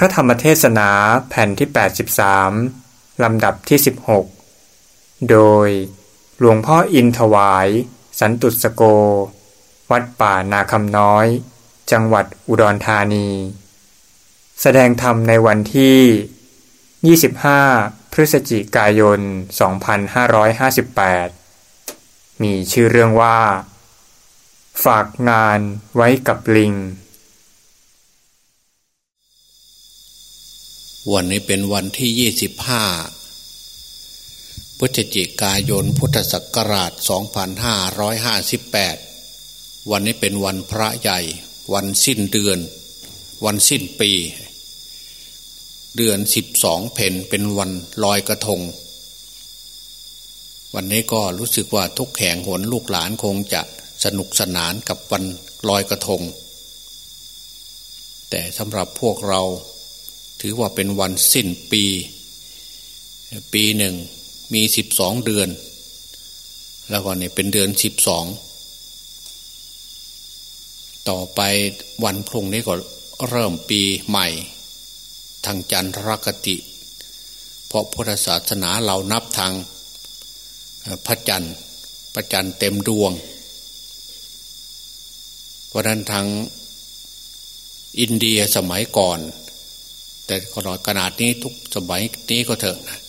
พระธรรมเทศนาแผ่นที่ 83 ลำดับที่ 16 โดยหลวงพ่ออินถวาย สันตุสโก วัดป่านาคำน้อย จังหวัดอุดรธานี แสดงธรรมในวันที่ 25 พฤศจิกายน 2558 มีชื่อเรื่องว่า ฝากงานไว้กับลิง วันนี้เป็นวันที่ยี่สิบห้าพฤศจิกายนพุทธศักราช 2558 วันนี้เป็นวันพระใหญ่ วันสิ้นเดือน วันสิ้นปี เดือนสิบสองเพนเป็นวันลอยกระทง วันนี้ก็รู้สึกว่าทุกแห่งหนลูกหลานคงจะสนุกสนานกับวันลอยกระทง แต่สำหรับพวกเรา ถือว่าเป็นวันสิ้นปี ปีหนึ่งมีสิบสองเดือน แล้วก็เนี่ยเป็นเดือนสิบสองต่อไปวันพรุ่งนี้ก็เริ่มปีใหม่ ทางจันทรคติ เพราะพุทธศาสนาเรานับทางพระจันทร์พระจันทร์เต็มดวง เพราะนั้นทางอินเดียสมัยก่อน แต่ขนาดขนาดนี้ทุกสมัยนี้ก็เถอะนะ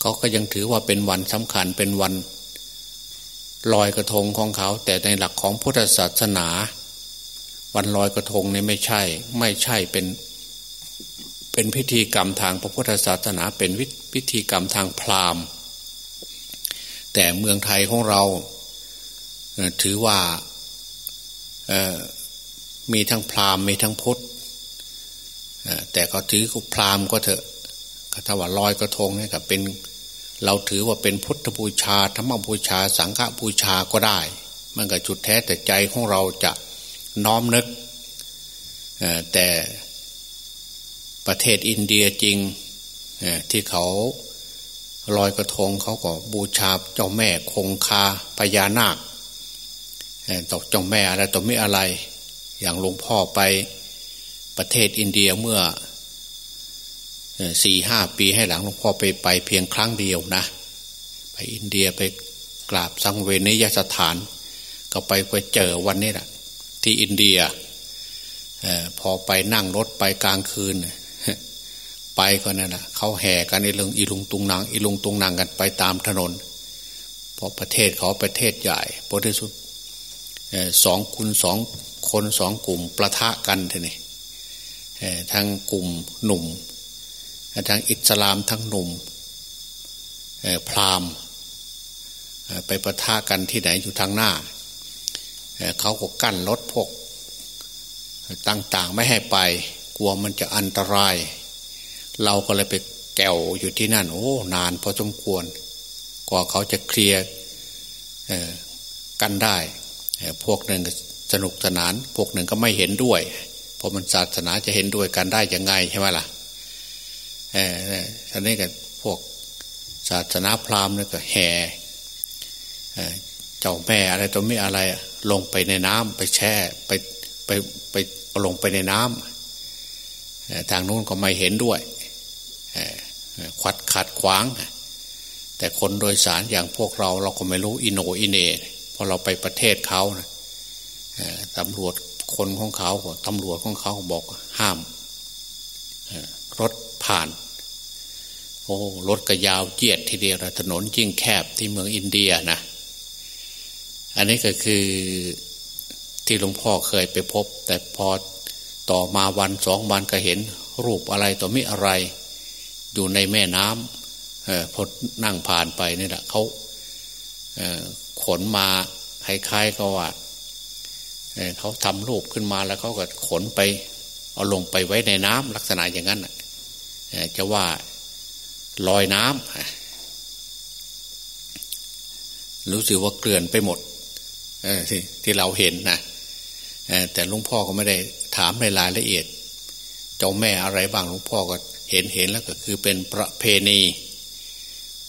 เขาก็ยังถือว่าเป็นวันสำคัญเป็นวันลอยกระทงของเขา แต่ในหลักของพุทธศาสนา วันลอยกระทงนี่ไม่ใช่ ไม่ใช่เป็น เป็นพิธีกรรมทางพระพุทธศาสนาเป็นพิธีกรรมทางพราหมณ์ แต่เมืองไทยของเราถือว่ามีทั้งพราหมณ์มีทั้งพุทธ แต่ก็ถือพราหมณ์ก็เถอะถ้าว่าลอยกระทงนี่กับเป็น เราถือว่าเป็นพุทธบูชาธรรมบูชา สังฆบูชาก็ได้ มันก็จุดแท้แต่ใจของเราจะน้อมนึกแต่ประเทศอินเดียจริงที่เขาลอยกระทงเขาก็บูชาเจ้าแม่คงคาพญานาคตกเจ้าแม่อะไรตัวไม่อะไร อย่างหลวงพ่อไป ประเทศอินเดียเมื่อสี่ห้าปีให้หลังหลวงพ่อไปไปเพียงครั้งเดียวนะ ไปอินเดียไปกราบสังเวนิยสถาน ก็ไปไปเจอวันนี้แหละที่อินเดียอพอไปนั่งรถไปกลางคืน ไปก็นั่นแหะเขาแห่กันอีลุงอีลุงตุงนางอีลุงตุงนางกันไปตามถนนเพราะประเทศเขาประเทศใหญ่พอที่สุดสองคุณสองคนสองกลุ่มประทะกันทีนี้ ทั้งกลุ่มหนุ่มทั้งอิสลามทั้งหนุ่มพราหมณ์ไปประทะกันที่ไหนอยู่ทางหน้าเขาก็กั้นรถพวกต่างๆไม่ให้ไป กลัวมันจะอันตราย เราก็เลยไปแกวอยู่ที่นั่น โอ้นานพอสมควร กว่าเขาจะเคลียร์กันได้ พวกหนึ่งสนุกสนาน พวกหนึ่งก็ไม่เห็นด้วย พราะมันศาสนาจะเห็นด้วยกันได้ยังไงใช่ไหมล่ะเออท่านนี้กับพวกศาสนาพราหมณ์นี่ก็แห่เจ้าแม่อะไรตัวไม่อะไรลงไปในน้ำไปแช่ไปไปไปลงไปในน้ำทางนู้นก็ไม่เห็นด้วยขวัดขัดขวาง แต่คนโดยสารอย่างพวกเราเราก็ไม่รู้อินโนอินเนพอเราไปประเทศเขานะตำรวจ คนของเขาตำรวจของเขาบอกห้ามรถผ่าน โอ้รถก็ยาวเจียดทีเดียวถนนยิ่งแคบที่เมืองอินเดียนะ อันนี้ก็คือที่หลวงพ่อเคยไปพบ แต่พอต่อมาวันสองวันก็เห็น รูปอะไรต่อมิอะไร อยู่ในแม่น้ำพอนั่งผ่านไปนี่แหละเขาขนมาคล้ายๆก็ว่า เขาทำรูปขึ้นมาแล้วเขาก็ขนไปเอาลงไปไว้ในน้ำลักษณะอย่างนั้นจะว่าลอยน้ำรู้สึกว่าเกลื่อนไปหมดทที่เราเห็นนะแต่หลวงพ่อก็ไม่ได้ถามในรายละเอียด เจ้าแม่อะไรบ้างหลวงพ่อก็เห็นเห็นแล้วก็คือเป็นประเพณี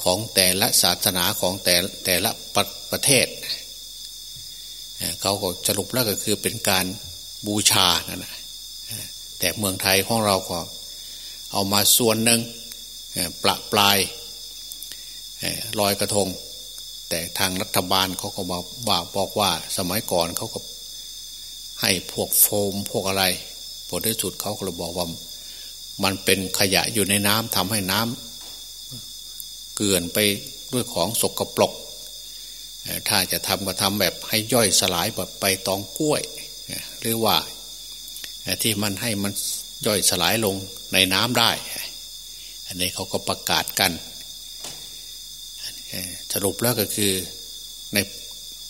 ของแต่ละศาสนาของแต่แต่ละประประเทศ เขาก็สรุปแล้วก็คือเป็นการบูชานั่นแหละแต่เมืองไทยของเราก็เอามาส่วนหนึ่งประปลายลอยกระทง แต่ทางรัฐบาลเขาก็มาว่าบอกว่าสมัยก่อนเขาก็ให้พวกโฟมพวกอะไรผลที่สุดเขาก็บอกว่ามันเป็นขยะอยู่ในน้ำทำให้น้ำเกลื่อนไปด้วยของสกปรก ถ้าจะทำก็ทำแบบให้ย่อยสลายแบบไปตองกล้วย หรือว่าที่มันให้มันย่อยสลายลงในน้ำได้ อันนี้เขาก็ประกาศกัน สรุปแล้วก็คือใน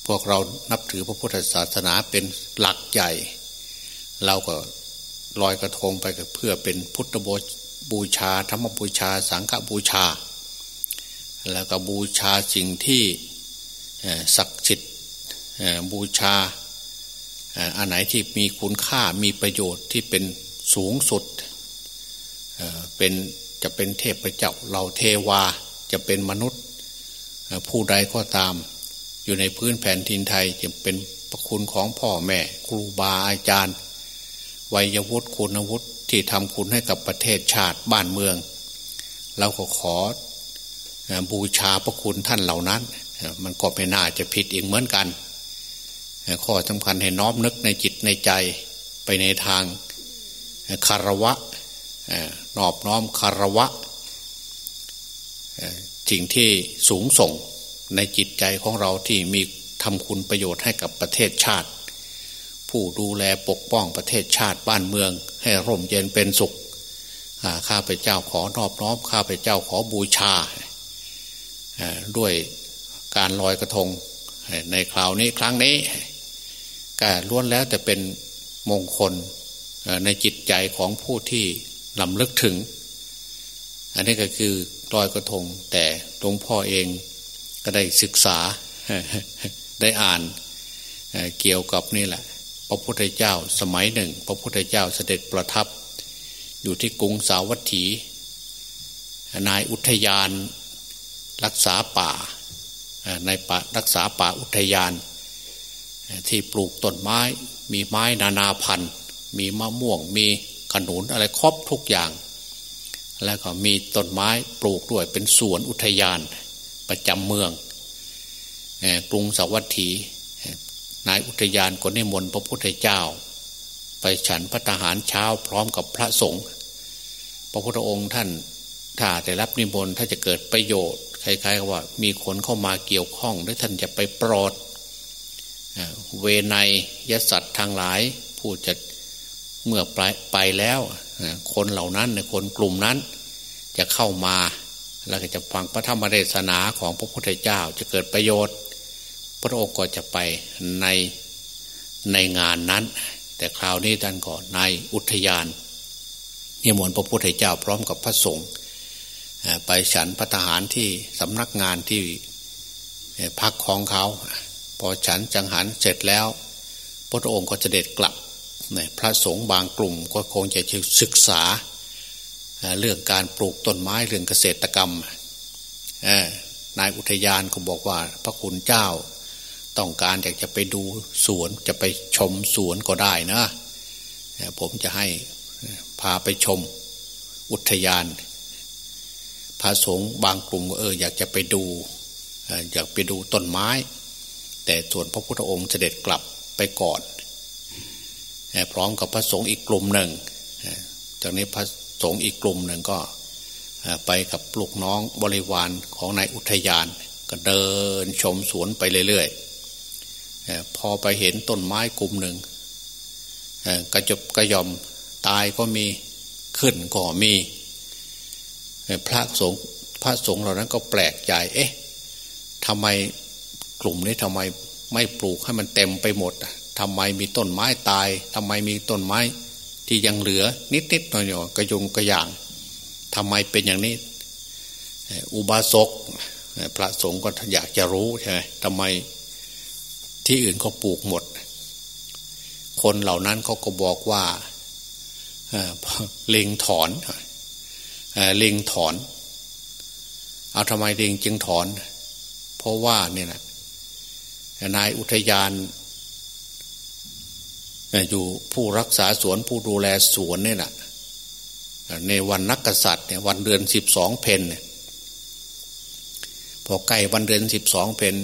พวกเรานับถือพระพุทธศาสนาเป็นหลักใหญ่ เราก็ลอยกระทงไปเพื่อเป็นพุทธบูชาธรรมบูชา สังฆบูชา แล้วก็บูชาสิ่งที่ ศักดิ์สิทธิ์บูชาอันไหนที่มีคุณค่ามีประโยชน์ที่เป็นสูงสุดเป็นจะเป็นเทพเจ้าเราเทวาจะเป็นมนุษย์ผู้ใดก็ตาม อยู่ในพื้นแผ่นทินไทยจะเป็นประคุณของพ่อแม่ครูบาอาจารย์ วัยวุฒิคุณวุฒิที่ทำคุณให้กับประเทศชาติบ้านเมือง เราก็ขอบูชาพระคุณท่านเหล่านั้น มันก็ไม่น่าจะผิดอีกเหมือนกัน ข้อสำคัญให้น้อมนึกในจิตในใจไปในทางคารวะนอบน้อมคารวะสิ่งที่สูงส่งในจิตใจของเราที่มีทำคุณประโยชน์ให้กับประเทศชาติ ผู้ดูแลปกป้องประเทศชาติบ้านเมือง ให้ร่มเย็นเป็นสุขข้าพเจ้าขอนอบน้อมข้าพเจ้าขอบูชาด้วย การลอยกระทง ในคราวนี้ครั้งนี้ก็ล้วนแล้วแต่เป็นมงคลในจิตใจของผู้ที่ลำลึกถึง อันนี้ก็คือลอยกระทง แต่หลวงพ่อเองก็ได้ศึกษาได้อ่านเกี่ยวกับนี่แหละ พระพุทธเจ้าสมัยหนึ่ง พระพุทธเจ้าเสด็จประทับ อยู่ที่กรุงสาวัตถี นายอุทยานรักษาป่า ในป่ารักษาป่าอุทยาน ที่ปลูกต้นไม้ มีไม้นานาพันธุ์ มีมะม่วง มีขนุนอะไรครบทุกอย่าง แล้วก็มีต้นไม้ปลูกด้วยเป็นสวนอุทยานประจำเมืองกรุงสวัสดีนายอุทยานก็นิมนต์พระพุทธเจ้า ไปฉันพระทหารเช้าพร้อมกับพระสงฆ์พระพุทธองค์ท่านถ้าได้รับนิมนต์ถ้าจะเกิดประโยชน์ คล้ายๆว่า มีคนเข้ามาเกี่ยวข้องหรือท่านจะไปโปรดเวนยยสัตว์ทางหลาย ผู้จะเมื่อไปไปแล้วคนเหล่านั้นคนกลุ่มนั้น จะเข้ามาแล้วก็จะฟังพระธรรมเทศนาของพระพุทธเจ้าจะเกิดประโยชน์ พระองค์ก็จะไปในในงานนั้น แต่คราวนี้ท่านก็ในอุทยานนิมนต์พระพุทธเจ้าพร้อมกับพระสงฆ์ ไปฉันพระทหารที่สำนักงานที่พักของเขา พอฉันจังหันเสร็จแล้ว พระองค์ก็จะเด็ดกลับพระสงฆ์บางกลุ่มก็คงจะศึกษา เรื่องการปลูกต้นไม้เรื่องเกษตรกรรมนายอุทยานก็บอกว่าพระคุณเจ้า ต้องการอยากจะไปดูสวนจะไปชมสวนก็ได้นะ ผมจะให้พาไปชมอุทยาน พระสงฆ์บางกลุ่มเอออยากจะไปดูอยากไปดูต้นไม้ แต่ส่วนพระพุทธองค์เสด็จกลับไปก่อนพร้อมกับพระสงฆ์อีกกลุ่มหนึ่งจากนี้พระสงฆ์อีกกลุ่มหนึ่งก็ไปกับลูกน้องบริวารของนายอุทยาน ก็เดินชมสวนไปเรื่อยๆพอไปเห็นต้นไม้กลุ่มหนึ่งกระจบกระยอมตายก็มีขึ้นก็มี พระสงฆ์พระสงฆ์เหล่านั้นก็แปลกใจเอ๊ะทำไมกลุ่มนี้ทำไมไม่ปลูกให้มันเต็มไปหมดทำไมมีต้นไม้ตายทำไมมีต้นไม้ที่ยังเหลือนิดนิดหน่อยหน่อยกระยงกระย่างทำไมเป็นอย่างนี้ อุบาสกพระสงฆ์ก็อยากจะรู้ใช่ไหมทำไมที่อื่นเขาปลูกหมด คนเหล่านั้นเขาก็บอกว่าเล็งถอน เล็งถอน เอาทำไมเล็งจึงถอน เพราะว่าเนี่ยนะนายอุทยานอยู่ผู้รักษาสวนผู้ดูแลสวนเนี่ยนะในวันนักกษัตริย์เนี่ยวันเดือนสิบสองเพนเนี่ยพอใกล้วันเดือนสิบสองเพน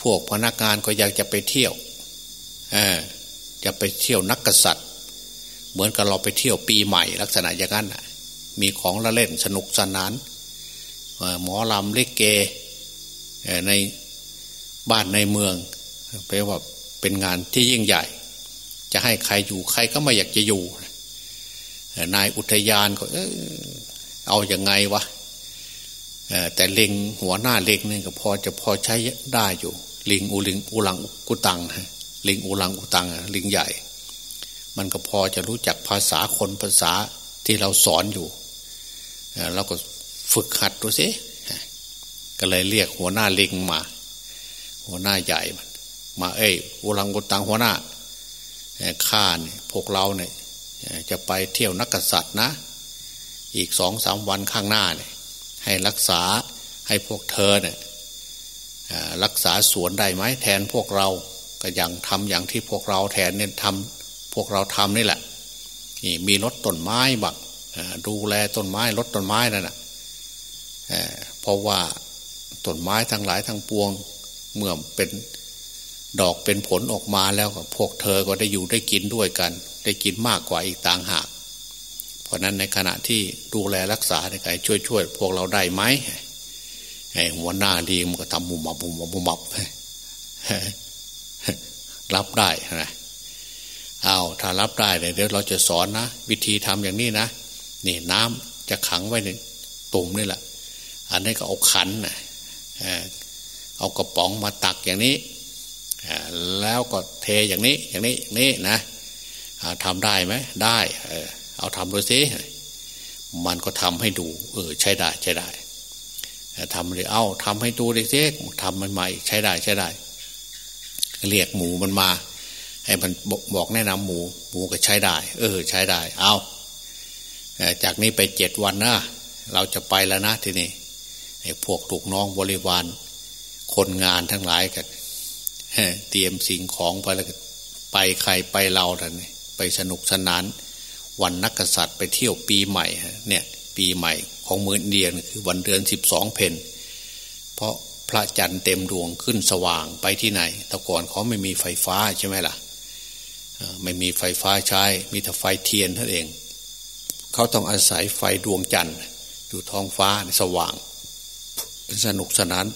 พวกพนักงานก็อยากจะไปเที่ยวอจะไปเที่ยวนักกษัตริย์ เหมือนกับเราไปเที่ยวปีใหม่ลักษณะอย่างนั้น มีของละเล่นสนุกสนานหมอลำเล็กเกในบ้านในเมืองแปลว่าเป็นงานที่ยิ่งใหญ่ จะให้ใครอยู่ใครก็ไม่อยากจะอยู่ นายอุทยานก็เออเอาอยัางไงวะแต่ลิงหัวหน้าลิงนี่ก็พอจะพอใช้ได้อยู่ ลิงอูลิงอูลังกุตังลิงอูลังอุตังลิงใหญ่ มันก็พอจะรู้จักภาษาคนภาษาที่เราสอนอยู่ เราก็ฝึกหัดดูสิก็เลยเรียกหัวหน้าลิงมา หัวหน้าใหญ่มันมาเอ้ยอูลังกุตังหัวหน้าข้าเนี่ยพวกเราเนี่ยจะไปเที่ยวนักกษัตริย์นะ อีกสองสามวันข้างหน้าเนี่ยให้รักษาให้พวกเธอเนี่ยรักษาสวนได้ไหมแทนพวกเราก็ยังทำอย่างที่พวกเราแทนเนี่ยทำพวกเราทำนี่แหละนี่มีรถต้นไม้บัก ดูแลต้นไม้รถต้นไม้นั่นแหะเพราะว่าต้นไม้ทั้งหลายทั้งปวง เมื่อเป็นดอกเป็นผลออกมาแล้วพวกเธอก็ได้อยู่ได้กินด้วยกัน ได้กินมากกว่าอีกต่างหาก เพราะนั้นในขณะที่ดูแลรักษาในการช่วยช่วยพวกเราได้ไหมหัวหน้าดีมันก็ทำมุมมับมุมมับมุมมับรับได้นะเอาถ้ารับได้เดี๋ยวเราจะสอนนะ วิธีทำอย่างนี้นะ นี่น้ำจะขังไว้ในตุ่มนี่แหละ อันนี้ก็เอาขันนะเอากระป๋องมาตักอย่างนี้แล้วก็เทอย่างนี้อย่างนี้อย่างนี้นะทำได้ไหมได้เอาทำดูสิมันก็ทำให้ดู เออ ใช้ได้ใช้ได้ทำเลยเอาทำให้ดูดิสิทำมันใหม่ใช้ได้ใช้ได้ เรียกหมูมันมา ให้มันบอกแนะนำหมู หมูก็ใช้ได้ เออ ใช้ได้ เอา จากนี้ไปเจ็ดวันนะเราจะไปแล้วนะทีนี้พวกถูกน้องบริวาร คนงานทั้งหลายกันเตรียมสิ่งของไปแล้วไปใครไปเราท่านไปสนุกสนาน วันนักษัตริย์ไปเที่ยวปีใหม่เนี่ย ปีใหม่ของเมืองอินเดียคือวันเดือนสิบสองเพนเพราะพระจันทร์เต็มดวงขึ้นสว่างไปที่ไหนแต่ก่อนเขาไม่มีไฟฟ้าใช่ไหมล่ะไม่มีไฟฟ้าใช้มีแต่ไฟเทียนเท่านเอง เขาต้องอาศัยไฟดวงจันทร์ อยู่ท้องฟ้าสว่าง เป็นสนุกสนาน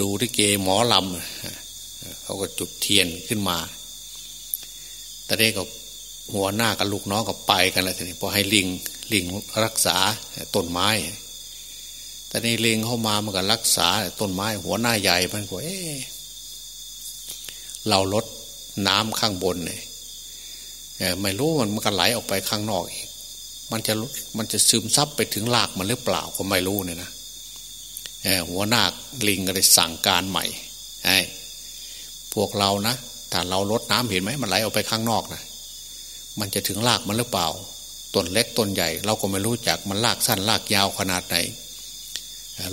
ดูที่เกหมอลำเขาก็จุดเทียนขึ้นมา แต่เด็กก็หัวหน้ากับลูกน้องก็ไปกันแล้วทีนี้พอให้ลิงลิงรักษาต้นไม้แต่นี่ลิงเข้ามามันก็รักษาต้นไม้ หัวหน้าใหญ่มันก็เอ๊เราลดน้ำข้างบนเนี่ยไม่รู้มันมันก็ไหลออกไปข้างนอกอีก มันจะมันจะซึมซับไปถึงรากมันหรือเปล่าก็ไม่รู้เนี่ยนะหัวหน้าลิงก็เลยสั่งการใหม่ไอ้พวกเรานะถ้าเราลดน้ำเห็นไหมมันไหลออกไปข้างนอกนะมันจะถึงรากมันหรือเปล่าต้นเล็กต้นใหญ่ เราก็ไม่รู้จักมันลากสั้นลากยาวขนาดไหน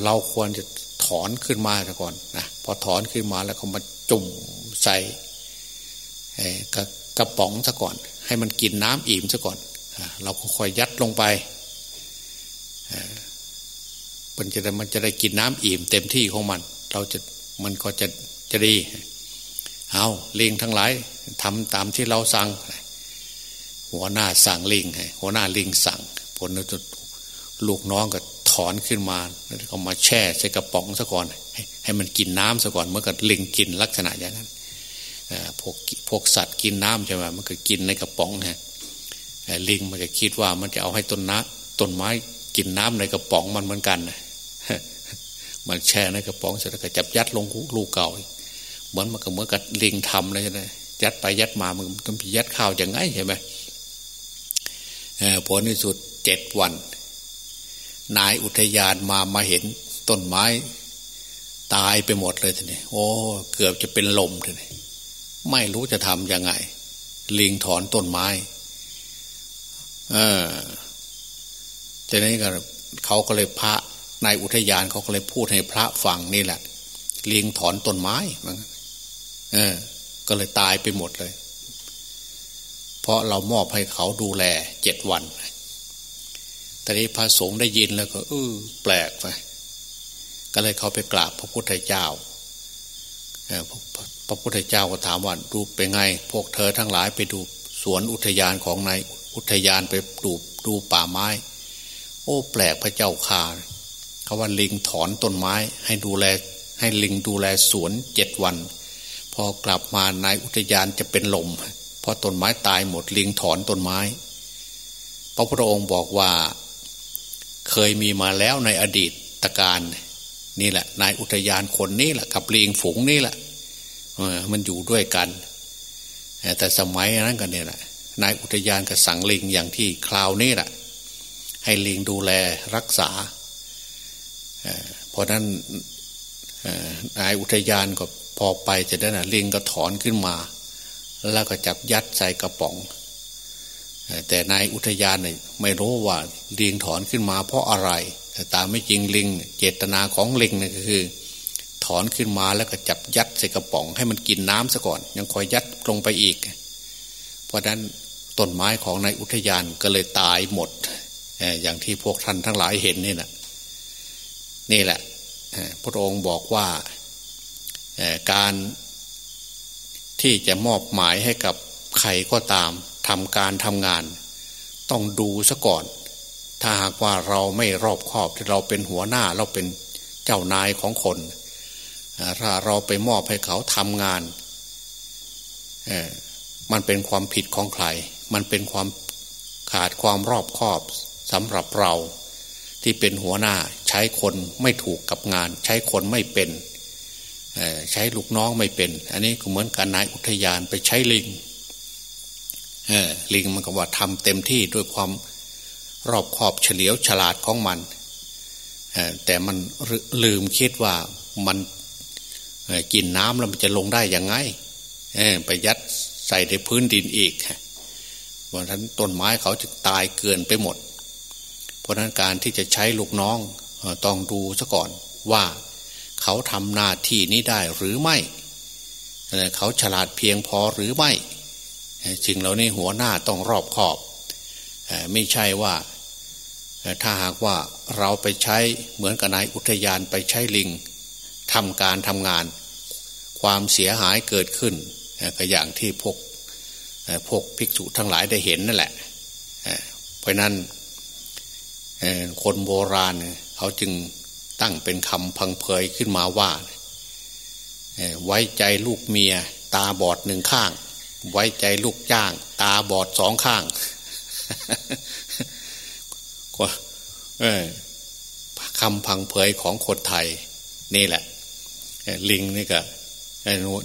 เราควรจะถอนขึ้นมาก่อนนะพอถอนขึ้นมาแล้วก็มาจุ่มใส่กระกระป๋องซะก่อน ให้มันกินน้ำอิ่มซะก่อน เราก็ค่อยยัดลงไปมันจะได้มันจะได้กินน้ำอิ่มเต็มที่ของมัน เราจะมันก็จะจะดี เอาเลี้ยงทั้งหลายทำตามที่เราสั่ง หัวหน้าสั่งลิงหัวหน้าลิงสั่ง ผลแล้วลูกน้องก็ถอนขึ้นมาแล้วก็มาแช่ใส่กระป๋องซะก่อนให้มันกินน้ำซะก่อนเมื่อกับลิงกินลักษณะอย่างนั้นพวกพวกสัตว์กินน้ำใช่ไหมมันก็กินในกระป๋องฮะ ลิงมันก็คิดว่ามันจะเอาให้ต้นน้ำต้นไม้กินน้ำในกระป๋องมันเหมือนกันมันแช่ในกระป๋องเสร็จแล้วก็จับยัดลงลูกเก่าเหมือนมันก็เหมือนกับลิงทำเลยใช่ไหมยัดไปยัดมามันต้องยัดข้าวอย่างไงใช่ไหมผลที่สุดเจ็ดวัน นายอุทยานมามาเห็นต้นไม้ ตายไปหมดเลยทีนี้โอ้เกือบจะเป็นลมทีนี้ไม่รู้จะทำยังไง ลิงถอนต้นไม้ เออทีนี้ก็เขาก็เลยพระนายอุทยานเขาก็เลยพูดให้พระฟังนี่แหละเลิงถอนต้นไม้มันเออ ก็เลยตายไปหมดเลย เพราะเรามอบให้เขาดูแลเจ็ดวันแต่นี้พระสงฆ์ได้ยินแล้วก็เออแปลกไปก็เลยเขาไปกราบพระพุทธเจ้าพระพุทธเจ้าก็ถามว่าดูเป็นไง พวกเธอทั้งหลายไปดูสวนอุทยานของนาย อุทยานไปดูดูป่าไม้ โอ้แปลกพระเจ้าข่าเขาว่าลิงถอนต้นไม้ ให้ดูแล ให้ลิงดูแลสวนเจ็ดวัน พอกลับมานายอุทยานจะเป็นลมเพราะต้นไม้ตายหมดลิงถอนต้นไม้ พระพุทธองค์บอกว่า เคยมีมาแล้วในอดีตตการนี่แหละ นายอุทยานคนนี้แหละกับลิงฝูงนี่แหละมันอยู่ด้วยกันแต่สมัยนั้นกันเนี่ยแหละ นายอุทยานก็สั่งลิงอย่างที่คราวนี้แหละให้ลิงดูแลรักษาเพราะนั้นนายอุทยานก็พอไปจะได้นะลิงก็ถอนขึ้นมา แล้วก็จับยัดใส่กระป๋อง แต่นายอุทยานเนี่ยไม่รู้ว่าลิงถอนขึ้นมาเพราะอะไร แต่ตามไม่จริงลิง เจตนาของลิงเนี่ยก็คือ ถอนขึ้นมาแล้วก็จับยัดใส่กระป๋อง ให้มันกินน้ำซะก่อน ยังคอยยัดลงไปอีก เพราะนั้น ต้นไม้ของนายอุทยานก็เลยตายหมด อย่างที่พวกท่านทั้งหลายเห็นนี่นะนี่แหละพระองค์บอกว่าการที่จะมอบหมายให้กับใครก็ตามทำการทำงาน ต้องดูซะก่อน ถ้าหากว่าเราไม่รอบคอบที่เราเป็นหัวหน้าเราเป็นเจ้านายของคน ถ้าเราไปมอบให้เขาทำงานมันเป็นความผิดของใคร มันเป็นความขาดความรอบคอบสำหรับเรา ที่เป็นหัวหน้าใช้คนไม่ถูกกับงาน ใช้คนไม่เป็นใช้ลูกน้องไม่เป็น อันนี้ก็เหมือนการนายอุทยานไปใช้ลิงลิงมันก็ว่าทำเต็มที่ด้วยความรอบขอบเฉลียวฉลาดของมัน แต่มันลืมคิดว่ามันกินน้ำแล้วมันจะลงได้ยังไงไปยัดใส่ในพื้นดินอีก วันนั้นต้นไม้เขาจะตายเกินไปหมด เพราะนั้นการที่จะใช้ลูกน้องต้องดูซะก่อนว่าเขาทำหน้าที่นี้ได้หรือไม่ เขาฉลาดเพียงพอหรือไม่สิ่งเหล่านี้หัวหน้าต้องรอบขอบ ไม่ใช่ว่าถ้าหากว่าเราไปใช้เหมือนกับนายอุทยานไปใช้ลิงทำการทำงาน ความเสียหายเกิดขึ้นก็อย่างที่พวก พวกภิกษุทั้งหลายได้เห็นนั่นแหละเพราะนั้นคนโบราณเขาจึงตั้งเป็นคำพังเพยขึ้นมาว่า ไว้ใจลูกเมีย ตาบอดหนึ่งข้าง ไว้ใจลูกจ้าง ตาบอดสองข้างก็คำพังเพยของคนไทย นี่แหละ ลิงนี่ก็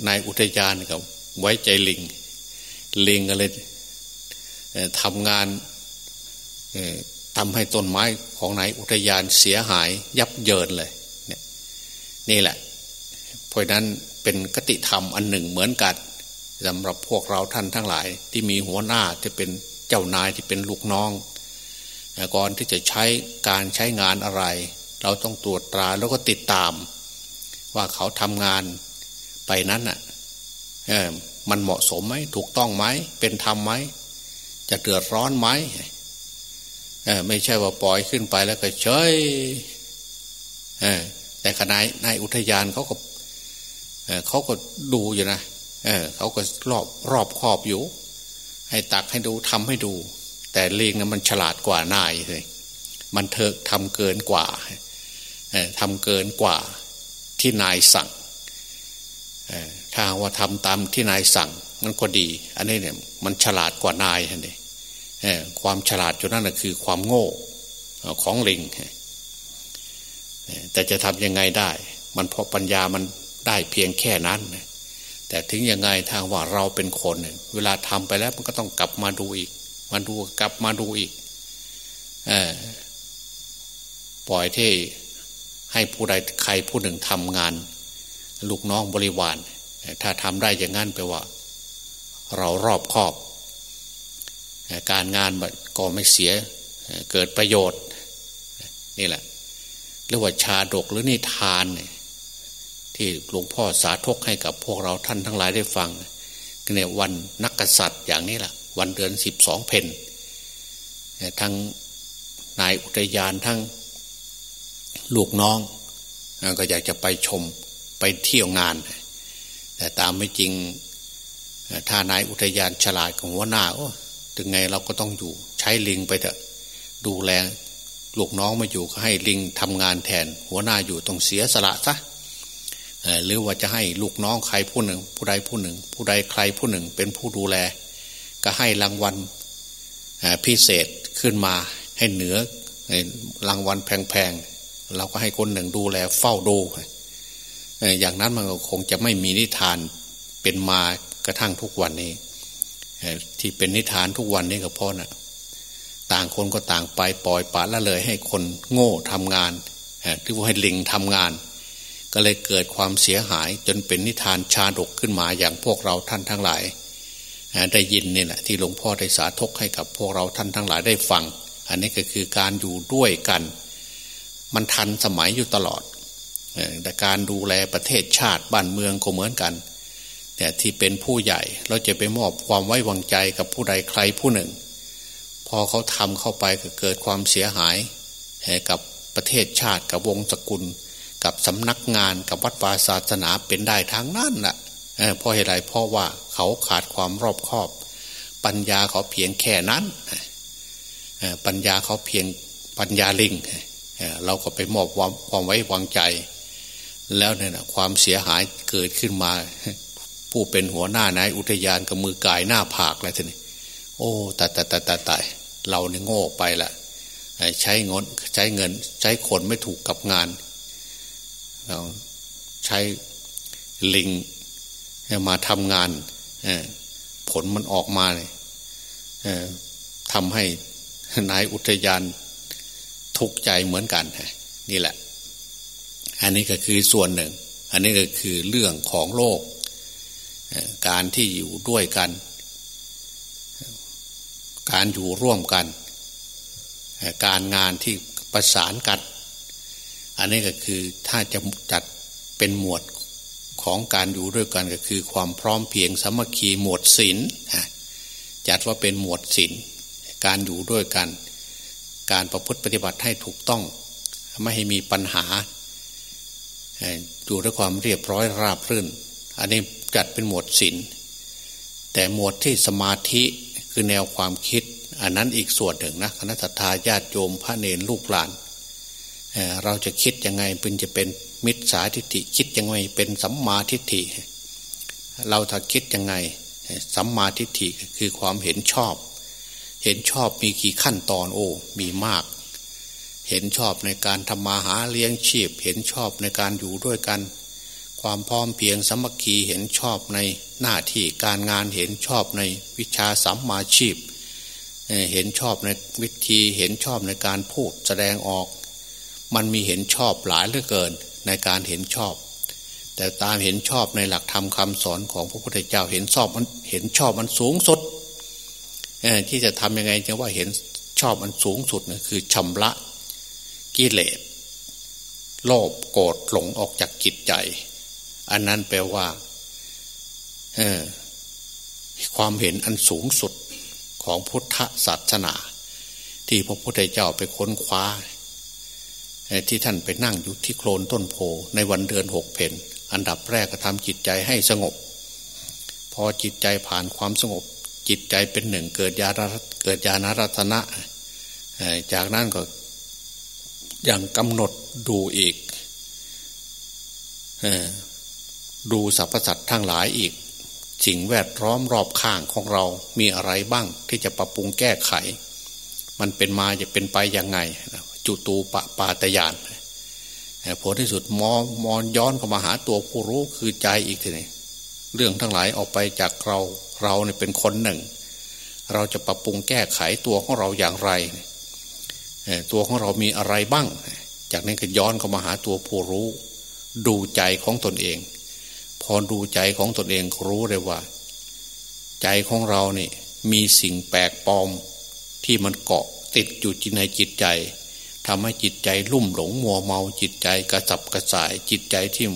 นายอุทยานก็ไว้ใจลิง ลิงก็เลยทำงานทำให้ต้นไม้ของนายอุทยานเสียหายยับเยินเลยเนี่ยนี่แหละ เพราะนั้นเป็นกติธรรมอันหนึ่งเหมือนกันสำหรับพวกเราท่านทั้งหลาย ที่มีหัวหน้าที่เป็นเจ้านายที่เป็นลูกน้องก่อนที่จะใช้การใช้งานอะไร เราต้องตรวจตราแล้วก็ติดตาม ว่าเขาทำงานไปนั้นอะ มันเหมาะสมไหมถูกต้องไหมเป็นธรรมไหมจะเดือดร้อนไหมไม่ใช่ว่าปล่อยขึ้นไปแล้วก็เฉยแต่ขณะนายอุทยานเขาก็เขาก็ดูอยู่นะเขาก็รอบรอบครอบอยู่ ให้ตักให้ดูทำให้ดู แต่เลงนะมันฉลาดกว่านายเลยมันเถกทำเกินกว่าทำเกินกว่าที่นายสั่ง ถ้าว่าทำตามที่นายสั่งมันก็ดี อันนี้เนี่ยมันฉลาดกว่านายนี่ความฉลาดจุดนั้นคือความโง่ของลิงแต่จะทำยังไงได้ มันเพอปัญญามันได้เพียงแค่นั้นแต่ถึงยังไงทางว่าเราเป็นคนเวลาทำไปแล้วมันก็ต้องกลับมาดูอีกมาดูกลับมาดูอีกอปล่อยที่ให้ผู้ใดใครผู้หนึ่งทำงาน ลูกน้องบริวาร ถ้าทำได้อย่างนั้นแปลว่า เรารอบครอบ การงานก็ไม่เสียเกิดประโยชน์นี่แหละเรียกว่าชาดกหรือนิทานที่หลวงพ่อสาธกให้กับพวกเราท่านทั้งหลายได้ฟังเนี่ยวันนักกษัตริย์อย่างนี้แหละวันเดือนสิบสองเพนทั้งนายอุทยานทั้งลูกน้องก็อยากจะไปชม ไปเที่ยวงาน แต่ตามไม่จริงถ้านายอุทยานฉลาดของหัวหน้าโอ้ถึงไงเราก็ต้องอยู่ใช้ลิงไปเถอะดูแลลูกน้องมาอยู่ก็ให้ลิงทำงานแทน หัวหน้าอยู่ต้องเสียสละซะหรือว่าจะให้ลูกน้องใครผู้หนึ่ง ผู้ใดผู้หนึ่ง ผู้ใดใครผู้หนึ่ง เป็นผู้ดูแล ก็ให้รางวัลพิเศษขึ้นมาให้เหนือรางวัลแพงๆเราก็ให้คนหนึ่งดูแลเฝ้าดู อย่างนั้นมันก็คงจะไม่มีนิทานเป็นมากระทั่งทุกวันนี้ที่เป็นนิทานทุกวันนี้ก็เพราะนะ่ะต่างคนก็ต่างไปปล่อยปละละเลยให้คนโง่ทำงานที่ว่าให้ลิงทำงาน ก็เลยเกิดความเสียหายจนเป็นนิทานชาดกขึ้นมาอย่างพวกเราท่านทั้งหลายได้ยินนี่แหละที่หลวงพ่อได้สาธกให้กับพวกเราท่านทั้งหลายได้ฟัง อันนี้ก็คือการอยู่ด้วยกัน มันทันสมัยอยู่ตลอด แต่การดูแลประเทศชาติบ้านเมืองก็เหมือนกันแต่ที่เป็นผู้ใหญ่เราจะไปมอบความไว้วางใจกับผู้ใดใครผู้หนึ่ง พอเขาทำเข้าไปก็เกิดความเสียหายกับประเทศชาติกับวงศกุล กับสำนักงานกับวัดวาศาสนาเป็นได้ทางนั้นแหละเพราะเหตุไรเพราะว่าเขาขาดความรอบคอบ ปัญญาเขาเพียงแค่นั้นปัญญาเขาเพียงปัญญาลิงเราก็ไปมอบความไว้วางใจ แล้วเนี่ยความเสียหายเกิดขึ้นมา ผู้เป็นหัวหน้านายอุทยานกับมือกายหน้าผากอะไรทีนี้โอ้ตายตายตายตายตายเราเนี่ยโง่ไปละใช้เงินใช้เงิน ใช้คนไม่ถูกกับงานเราใช้ลิงมาทำงานผลมันออกมาเลยทำให้นายอุทยานทุกข์ใจเหมือนกันนี่แหละ อันนี้ก็คือส่วนหนึ่ง อันนี้ก็คือเรื่องของโลก การที่อยู่ด้วยกัน การอยู่ร่วมกัน การงานที่ประสานกัน อันนี้ก็คือถ้าจะจัดเป็นหมวดของการอยู่ด้วยกันก็คือความพร้อมเพียงสมัคคีหมวดศีลจัดว่าเป็นหมวดศีลการอยู่ด้วยกัน การประพฤติปฏิบัติให้ถูกต้อง ไม่ให้มีปัญหา อยู่ด้วยความเรียบร้อยราบรื่น อันนี้จัดเป็นหมวดศีลแต่หมวดที่สมาธิคือแนวความคิด อันนั้นอีกส่วนหนึ่งนะคณะทาญาติโยมพระเนรลูกหลานเเราจะคิดยังไงเป็นจะเป็นมิจฉาทิฏฐิคิดยังไงเป็นสัมมาทิฏฐิ เราถ้าคิดยังไงสัมมาทิฏฐิคือความเห็นชอบ เห็นชอบมีกี่ขั้นตอนโอ้มีมาก เห็นชอบในการทำมาหาเลี้ยงชีพ เห็นชอบในการอยู่ด้วยกัน ความพร้อมเพียงสมัคคีเห็นชอบในหน้าที่การงานเห็นชอบในวิชาสัมมาชีพ เห็นชอบในวิธีเห็นชอบในการพูดแสดงออก มันมีเห็นชอบหลายเหลือเกินในการเห็นชอบ แต่ตามเห็นชอบในหลักธรรมคาสอนของพระพุทธเจ้าเห็นชอบมันเห็นชอบมันสูงสุดที่จะทำยังไงจะว่าเห็นชอบมันสูงสุดนะคือชำระ กิเลสโลภโกรธหลงออกจากจิตใจ อันนั้นแปลว่าความเห็นอันสูงสุดของพุทธศาสนา ที่พระพุทธเจ้าไปค้นคว้า ที่ท่านไปนั่งอยู่ที่โคลนต้นโพในวันเดือนหกเพนอันดับแรกก็ทำจิตใจให้สงบ พอจิตใจผ่านความสงบ จิตใจเป็นหนึ่งเกิดญาเกิดญาณรัตนะ จากนั้นก็ อยังกำหนดดูอีกดูสรรพสัตว์ทั้งหลายอีกสิ่งแวดล้อมรอบข้างของเรามีอะไรบ้างที่จะปรับปรุงแก้ไข มันเป็นมาจะเป็นไปยังไง จุตูปปาตยานผลที่สุดมอมอนย้อนเข้ามาหาตัวผู้รู้คือใจอีกทีนึงเรื่องทั้งหลายออกไปจากเราเราเนี่ยเป็นคนหนึ่ง เราจะปรับปรุงแก้ไขตัวของเราอย่างไร ตัวของเรามีอะไรบ้าง จากนั้นก็ย้อนเข้ามาหาตัวผู้รู้ ดูใจของตนเอง พอดูใจของตนเองรู้เลยว่า ใจของเราเนี่ยมีสิ่งแปลกปลอม ที่มันเกาะติดอยู่ในจิตใจทำให้จิตใจลุ่มหลงมัวเมาจิตใจกระสับกระส่ายจิตใจที่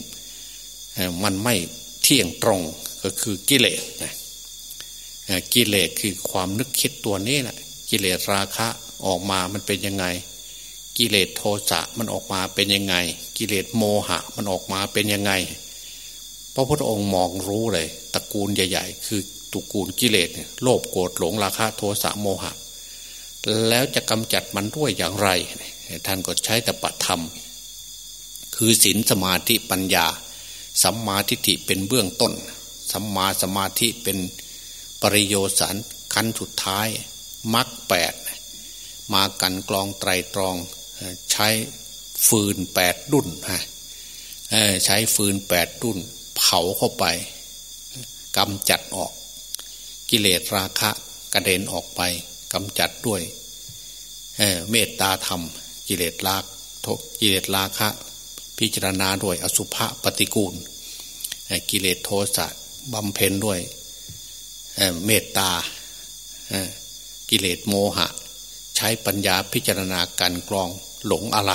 มันไม่เที่ยงตรงก็คือกิเลสนะกิเลสคือความนึกคิดตัวนี้นะกิเลสราคะ ออกมามันเป็นยังไง กิเลสโทสะมันออกมาเป็นยังไง กิเลสโมหะมันออกมาเป็นยังไงพระพุทธองค์มองรู้เลยตระกูลใหญ่ ๆ คือตระกูลกิเลสโลภโกรธหลงราคะโทสะโมหะ แล้วจะกำจัดมันด้วยอย่างไร ท่านก็ใช้แต่ปัตธรรม คือศีลสมาธิปัญญา สัมมาทิฏฐิเป็นเบื้องต้น สัมมาสมาธิเป็นปริโยสารขั้นสุดท้ายมรรคแปด มากันกรองไตรตรองใช้ฟืนแปดดุนฮะใช้ฟืนแปดดุนเผาเข้าไปกำจัดออก กิเลสราคะกระเด็นออกไปกำจัดด้วยเเมตตาธรรม กิเลสรากิเลสราคะ พิจารณาด้วยอสุภะปฏิกูล กิเลสโทสะบำเพ็ญด้วยเมตตากิเลสโมหะ ช้ปัญญาพิจารณาการกรองหลงอะไร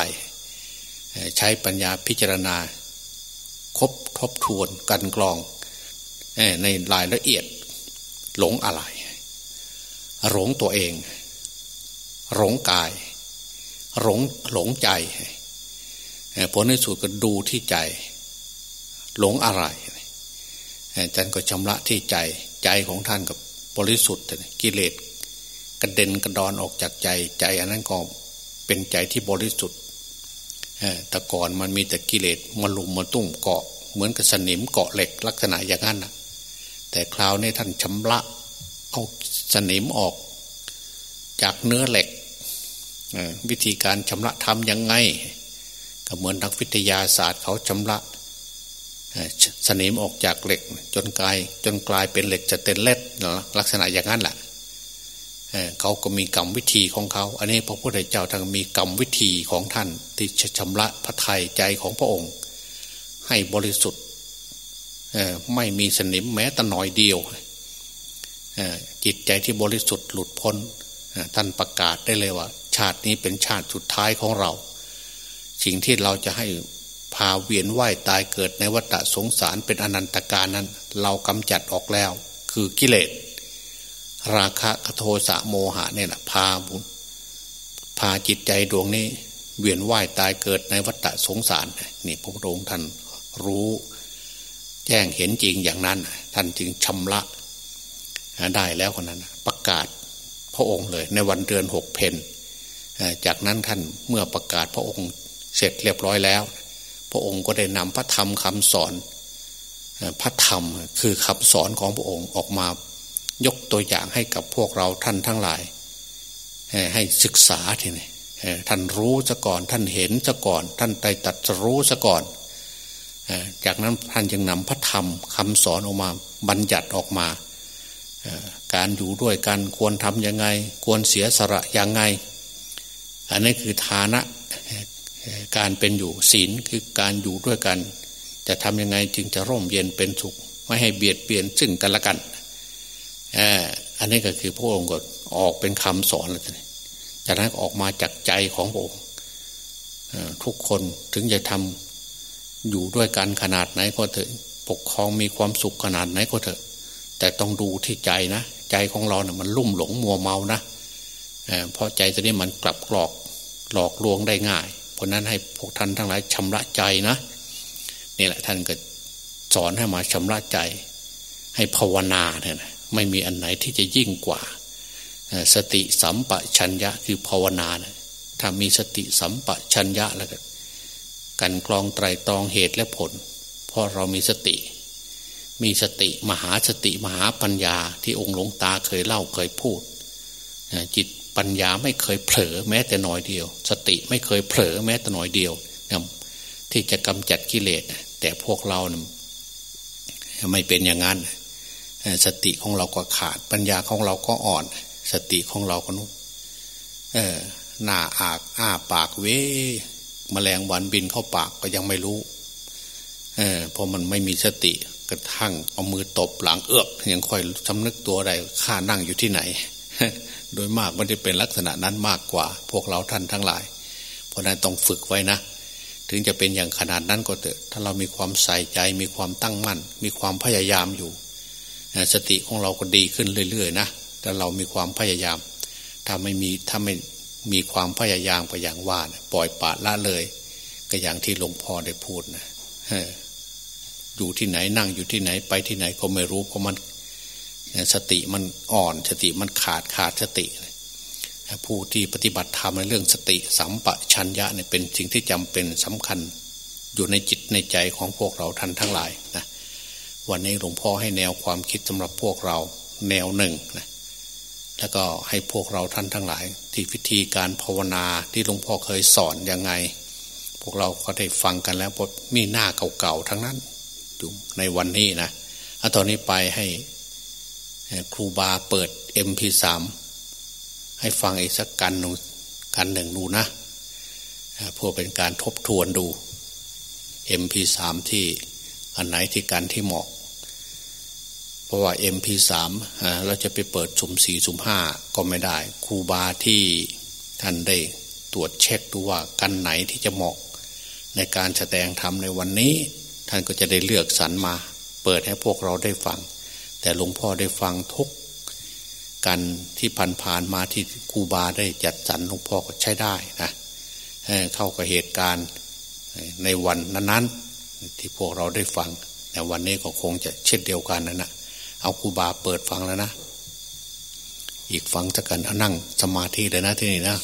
ใช้ปัญญาพิจารณาคบทบทวนกันกรองในรายละเอียดหลงอะไร หลงตัวเอง หลงกาย หลงหลงใจผลในสุดก็ดูที่ใจ หลงอะไรท่านก็ชำระที่ใจใจของท่านกับบริสุทธิ์กิเลส กระเด็นกระดอนออกจากใจใจอันนั้นก็เป็นใจที่บริสุทธิ์แต่ก่อนมันมีแต่กิเลสมาลุมมาตุ้มเกาะ เหมือนกับสนิมเกาะเหล็กลักษณะอย่างนั้นนะแต่คราวนี้ท่านชำระเอาสนิมออก จากเนื้อเหล็กวิธีการชำระทำยังไง ก็เหมือนนักวิทยาศาสตร์เขาชำระสนิมออกจากเหล็กจนกลายจนกลายเป็นเหล็กจะเต็นเล็ดลักษณะอย่างนั้นแหละ เขาก็มีกรรมวิธีของเขา อันนี้พระพุทธเจ้าทางมีกรรมวิธีของท่านที่ชำระพระทัยใจของพระองค์ ให้บริสุทธิ์ไม่มีสนิมแม้แต่น้อยเดียวจิตใจที่บริสุทธิ์หลุดพ้นท่านประกาศได้เลยว่า ชาตินี้เป็นชาติสุดท้ายของเรา สิ่งที่เราจะให้พาเวียนไหวตายเกิดในวัฏสงสารเป็นอนันตการนั้น เรากำจัดออกแล้ว คือกิเลส ราคะโทสะโมหะเนี่ยนะพาบุญพาจิตใจดวงนี้ เวียนว่ายตายเกิดในวัฏสงสารนี่พระพุทธองค์ท่านรู้แจ้งเห็นจริงอย่างนั้น ท่านจึงชำระได้แล้วคนนั้น ประกาศพระองค์เลย ในวันเดือนหกเพนจากนั้นท่านเมื่อประกาศพระองค์เสร็จเรียบร้อยแล้ว พระองค์ก็ได้นำพระธรรมคำสอนพระธรรมคือคำสอนของพระองค์ออกมา ยกตัวอย่างให้กับพวกเราท่านทั้งหลาย ให้ศึกษาทีนี้ท่านรู้ซะก่อนท่านเห็นซะก่อน ท่านไตตัดรู้ซะก่อน จากนั้นท่านจึงนำพระธรรมคำสอนออกมาบัญญัติออกมา การอยู่ด้วยกันควรทำยังไง ควรเสียสละยังไง อันนี้คือฐานะการเป็นอยู่ศีลคือการอยู่ด้วยกัน จะทำยังไงจึงจะร่มเย็นเป็นสุข ไม่ให้เบียดเบียนซึ่งกันและกัน อันนี้ก็คือพระองค์ก็ออกเป็นคำสอนแล้วจากนั้นออกมาจากใจของพระองค์ทุกคนถึงจะทำอยู่ด้วยกันขนาดไหนก็เถอะปกครองมีความสุขขนาดไหนก็เถอะ แต่ต้องดูที่ใจนะ ใจของเราเนะ่ยมันลุ่มหลงมัวเมานะเพราะใจตัวนี้มันกลับหลอกหลอกลวงได้ง่าย เพราะนั้นให้พวกท่านทั้งหลายชำระใจนะนี่แหละท่านก็สอนให้มาชำระใจ ให้ภาวนาเนี่ยนะ ไม่มีอันไหนที่จะยิ่งกว่า สติสัมปชัญญะคือภาวนานะถ้ามีสติสัมปชัญญะแล้วกันกรองไตรตรองเหตุและผลเพราะเรามีสติ มีสติมหาสติมหาปัญญาที่องค์หลวงตาเคยเล่าเคยพูด จิตปัญญาไม่เคยเผลอแม้แต่น้อยเดียว สติไม่เคยเผลอแม้แต่น้อยเดียวที่จะกำจัดกิเลสแต่พวกเราไม่เป็นอย่างนั้น สติของเราก็ขาด ปัญญาของเราก็อ่อน สติของเราก็นุ่มเออหน้าอากอ้าปากเวมแมลงวันบินเข้าปากก็ยังไม่รู้เออพอมันไม่มีสติกระทั่งเอามือตบหลังเอือกยังค่อยสำนึกตัวใดข้านั่งอยู่ที่ไหน โดยมากมันจะเป็นลักษณะนั้นมากกว่า พวกเราท่านทั้งหลาย เพราะนั้นต้องฝึกไว้นะ ถึงจะเป็นอย่างขนาดนั้นก็เถอะ ถ้าเรามีความใส่ใจมีความตั้งมั่น มีความพยายามอยู่ สติของเราก็ดีขึ้นเรื่อยๆนะแต่เรามีความพยายามถ้าไม่มีถ้าไม่มีความพยายามไปอย่างว่านะปล่อยปละละเลย ก็อย่างที่หลวงพ่อได้พูดนะอยู่ที่ไหนนั่งอยู่ที่ไหนไปที่ไหนก็ไม่รู้เพราะมันสติมันอ่อน สติมันขาดขาดสติ ผู้ที่ปฏิบัติธรรมในเรื่องสติ สัมปชัญญะเนี่ยเป็นสิ่งที่จำเป็นสำคัญ อยู่ในจิตในใจของพวกเราท่านทั้งหลายนะ วันนี้หลวงพ่อให้แนวความคิดสำหรับพวกเราแนวหนึ่งนะแล้วก็ให้พวกเราท่านทั้งหลาย ที่วิธีการภาวนาที่หลวงพ่อเคยสอนยังไง พวกเราก็ได้ฟังกันแล้วพมีหน้าเก่าๆทั้งนั้นอยู่ในวันนี้นะเอาตอนนี้ไปให้ครูบาเปิด MP3 ให้ฟังอีกสักกันหนึ่งกันหนึ่งดูนะเพื่อเป็นการทบทวนดู MP3 ที่อันไหนที่กันที่เหมาะ เพราะว่า MP3 เราจะไปเปิดสุ่มสี่สุ่มห้าก็ไม่ได้ครูบาที่ท่านได้ตรวจเช็คดูว่ากันไหนที่จะเหมาะ ในการแสดงธรรมในวันนี้ ท่านก็จะได้เลือกสรรมา เปิดให้พวกเราได้ฟัง แต่หลวงพ่อได้ฟังทุกกันที่ผ่านผ่านมาที่ครูบาได้จัดสรรหลวงพ่อก็ใช้ได้นะเข้ากับเหตุการณ์ในวันนั้นๆ ที่พวกเราได้ฟังแต่วันนี้ก็คงจะเช่นเดียวกันนั่นนะ เอาครูบาเปิดฟังแล้วนะ อีกฟังจะกันเอานั่งสมาธิเลยนะที่นี่นะ